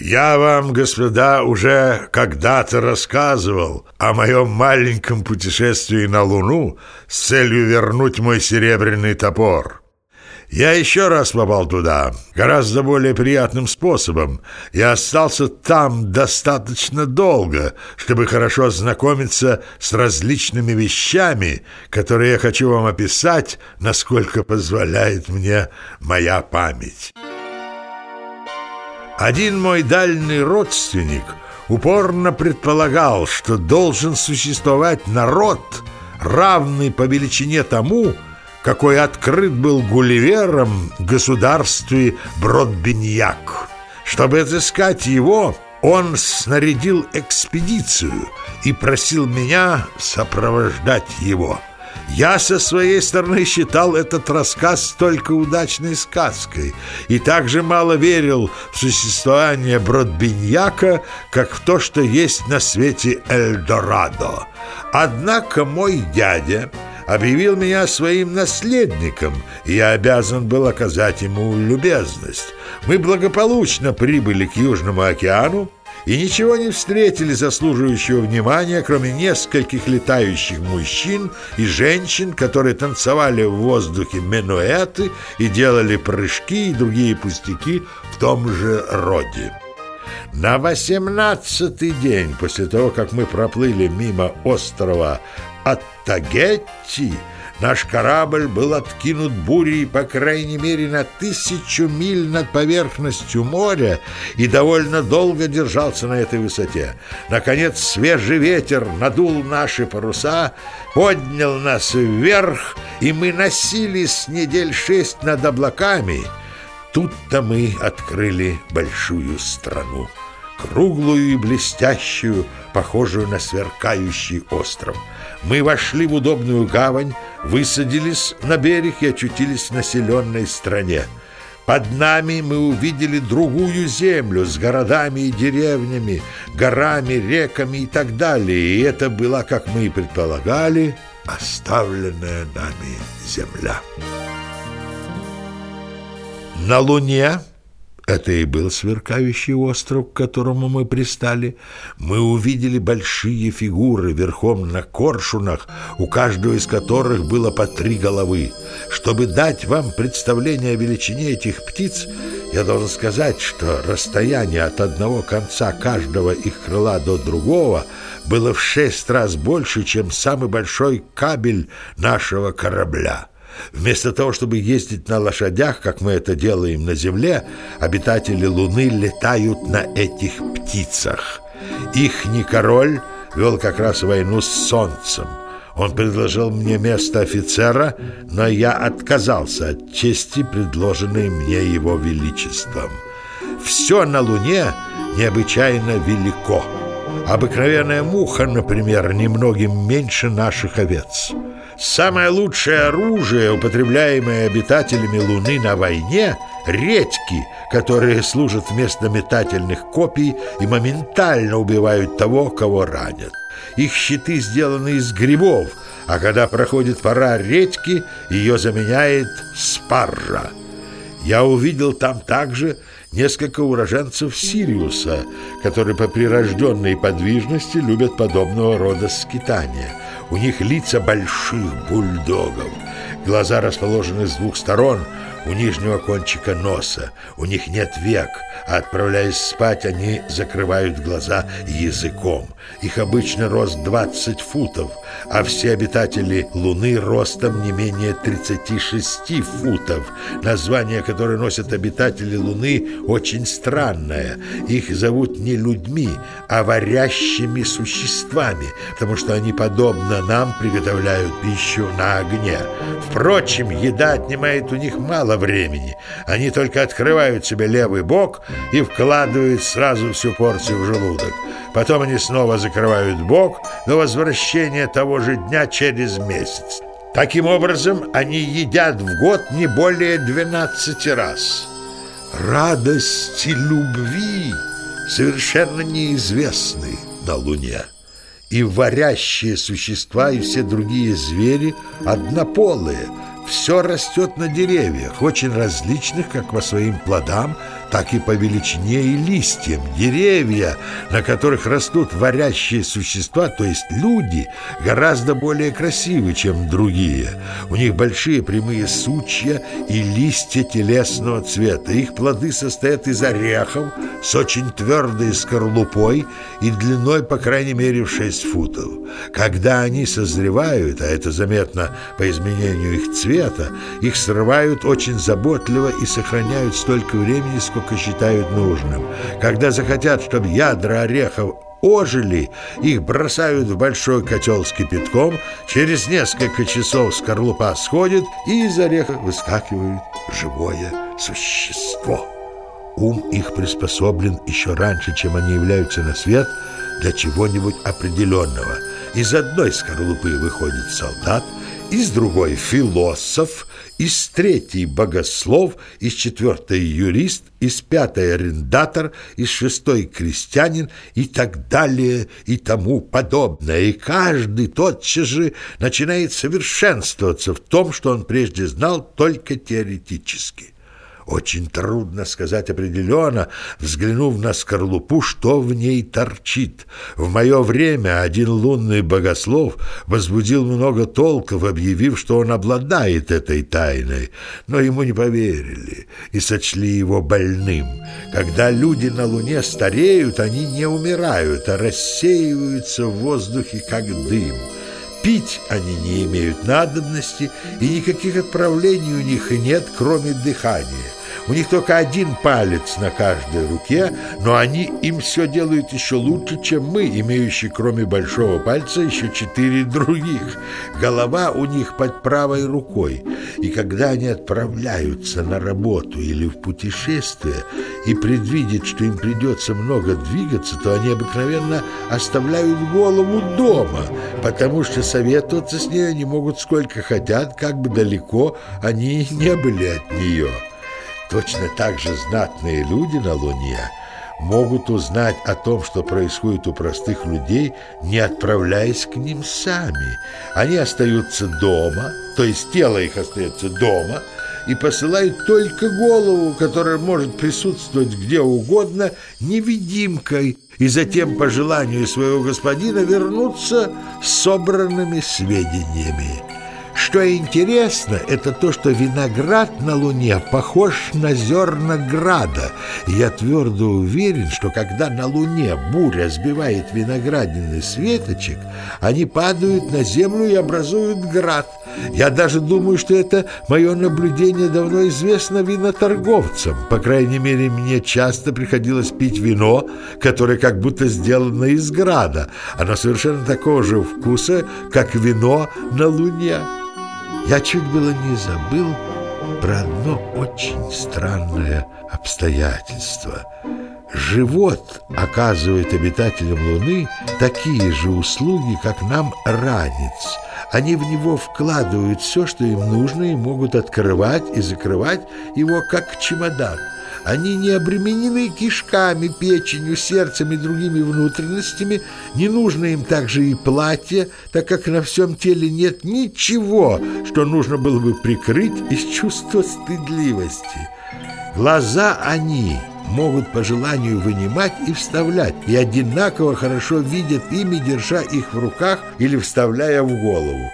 Я вам, господа, уже когда-то рассказывал о моем маленьком путешествии на Луну с целью вернуть мой серебряный топор. Я еще раз попал туда, гораздо более приятным способом. Я остался там достаточно долго, чтобы хорошо ознакомиться с различными вещами, которые я хочу вам описать, насколько позволяет мне моя память». Один мой дальний родственник упорно предполагал, что должен существовать народ, равный по величине тому, какой открыт был Гулливером в государстве Бродбиньяк. Чтобы отыскать его, он снарядил экспедицию и просил меня сопровождать его. Я со своей стороны считал этот рассказ только удачной сказкой и также мало верил в существование Бродбиньяка, как в то, что есть на свете Эльдорадо. Однако мой дядя объявил меня своим наследником, и я обязан был оказать ему любезность. Мы благополучно прибыли к Южному океану, и ничего не встретили заслуживающего внимания, кроме нескольких летающих мужчин и женщин, которые танцевали в воздухе менуэты и делали прыжки и другие пустяки в том же роде. На восемнадцатый день после того, как мы проплыли мимо острова Аттагетти, Наш корабль был откинут бурей, по крайней мере, на тысячу миль над поверхностью моря и довольно долго держался на этой высоте. Наконец, свежий ветер надул наши паруса, поднял нас вверх, и мы носились недель шесть над облаками. Тут-то мы открыли большую страну, круглую и блестящую, похожую на сверкающий остров. Мы вошли в удобную гавань, высадились на берег и очутились в населенной стране. Под нами мы увидели другую землю с городами и деревнями, горами, реками и так далее. И это была, как мы и предполагали, оставленная нами земля. На Луне это и был сверкающий остров, к которому мы пристали. Мы увидели большие фигуры верхом на коршунах, у каждого из которых было по три головы. Чтобы дать вам представление о величине этих птиц, я должен сказать, что расстояние от одного конца каждого их крыла до другого было в шесть раз больше, чем самый большой кабель нашего корабля. Вместо того, чтобы ездить на лошадях, как мы это делаем на Земле, обитатели Луны летают на этих птицах. Ихний король вел как раз войну с Солнцем. Он предложил мне место офицера, но я отказался от чести, предложенной мне его величеством. Все на Луне необычайно велико. Обыкновенная муха, например, немногим меньше наших овец. Самое лучшее оружие, употребляемое обитателями Луны на войне — редьки, которые служат вместо метательных копий и моментально убивают того, кого ранят. Их щиты сделаны из грибов, а когда проходит пора редьки, ее заменяет спаржа. Я увидел там также несколько уроженцев Сириуса, которые по прирожденной подвижности любят подобного рода скитания — у них лица больших бульдогов. Глаза расположены с двух сторон, у нижнего кончика носа. У них нет век, а отправляясь спать, они закрывают глаза языком. Их обычный рост 20 футов, а все обитатели Луны ростом не менее 36 футов. Название, которое носят обитатели Луны, очень странное. Их зовут не людьми, а варящими существами, потому что они, подобно нам, приготовляют пищу на огне. Впрочем, еда отнимает у них мало времени. Они только открывают себе левый бок и вкладывают сразу всю порцию в желудок. Потом они снова закрывают бок до возвращения того же дня через месяц. Таким образом, они едят в год не более 12 раз. Радости любви совершенно неизвестны на Луне. И варящие существа, и все другие звери однополые – все растет на деревьях, очень различных как по своим плодам, так и по величине и листьям. Деревья, на которых растут варящие существа, то есть люди, гораздо более красивы, чем другие. У них большие прямые сучья и листья телесного цвета. Их плоды состоят из орехов с очень твердой скорлупой и длиной, по крайней мере, в 6 футов. Когда они созревают, а это заметно по изменению их цвета, их срывают очень заботливо и сохраняют столько времени, сколько считают нужным. Когда захотят, чтобы ядра орехов ожили, их бросают в большой котел с кипятком, через несколько часов скорлупа сходит, и из ореха выскакивает живое существо. Ум их приспособлен еще раньше, чем они являются на свет, для чего-нибудь определенного. Из одной скорлупы выходит солдат, из другой философ, из третьей богослов, из четвертой юрист, из пятой арендатор, из шестой крестьянин и так далее и тому подобное. И каждый тотчас же начинает совершенствоваться в том, что он прежде знал только теоретически. Очень трудно сказать определенно, взглянув на скорлупу, что в ней торчит. В мое время один лунный богослов возбудил много толков, объявив, что он обладает этой тайной, но ему не поверили и сочли его больным. Когда люди на Луне стареют, они не умирают, а рассеиваются в воздухе, как дым. Пить они не имеют надобности, и никаких отправлений у них нет, кроме дыхания. У них только один палец на каждой руке, но они им все делают еще лучше, чем мы, имеющие кроме большого пальца еще четыре других. Голова у них под правой рукой, и когда они отправляются на работу или в путешествие и предвидят, что им придется много двигаться, то они обыкновенно оставляют голову дома, потому что советоваться с ней они могут сколько хотят, как бы далеко они не были от нее». Точно так же знатные люди на Луне могут узнать о том, что происходит у простых людей, не отправляясь к ним сами. Они остаются дома, то есть тело их остается дома, и посылают только голову, которая может присутствовать где угодно, невидимкой, и затем по желанию своего господина вернуться с собранными сведениями. Что интересно, это то, что виноград на Луне похож на зерна града. Я твердо уверен, что когда на Луне буря сбивает виноградины с они падают на землю и образуют град. Я даже думаю, что это мое наблюдение давно известно виноторговцам. По крайней мере, мне часто приходилось пить вино, которое как будто сделано из града. Оно совершенно такого же вкуса, как вино на Луне. Я чуть было не забыл про одно очень странное обстоятельство. Живот оказывает обитателям Луны такие же услуги, как нам ранец. Они в него вкладывают все, что им нужно, и могут открывать и закрывать его, как чемодан. Они не обременены кишками, печенью, сердцем и другими внутренностями. Не нужно им также и платье, так как на всем теле нет ничего, что нужно было бы прикрыть из чувства стыдливости. Глаза они могут по желанию вынимать и вставлять, и одинаково хорошо видят ими, держа их в руках или вставляя в голову.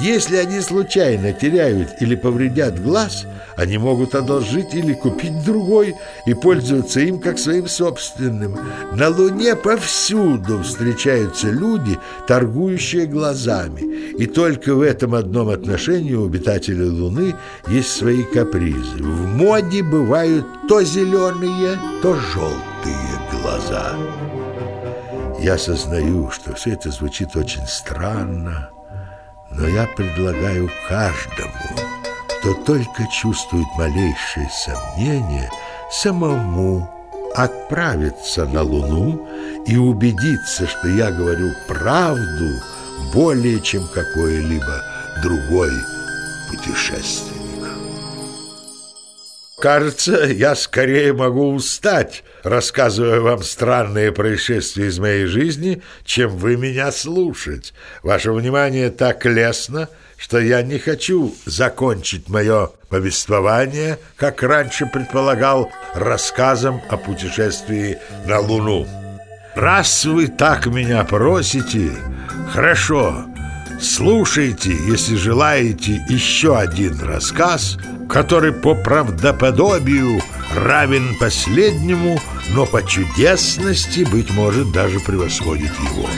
Если они случайно теряют или повредят глаз, они могут одолжить или купить другой и пользоваться им как своим собственным. На Луне повсюду встречаются люди, торгующие глазами, и только в этом одном отношении у обитателей Луны есть свои капризы. В моде бывают то зеленые, то желтые глаза. Я сознаю, что все это звучит очень странно, но я предлагаю каждому, кто только чувствует малейшее сомнение, самому отправиться на Луну и убедиться, что я говорю правду более, чем какой-либо другой путешественник. Кажется, я скорее могу устать, рассказывая вам странные происшествия из моей жизни, чем вы меня слушать. Ваше внимание так лестно что я не хочу закончить мое повествование, как раньше предполагал, рассказом о путешествии на Луну. Раз вы так меня просите, хорошо, слушайте, если желаете, еще один рассказ, который по правдоподобию равен последнему, но по чудесности, быть может, даже превосходит его.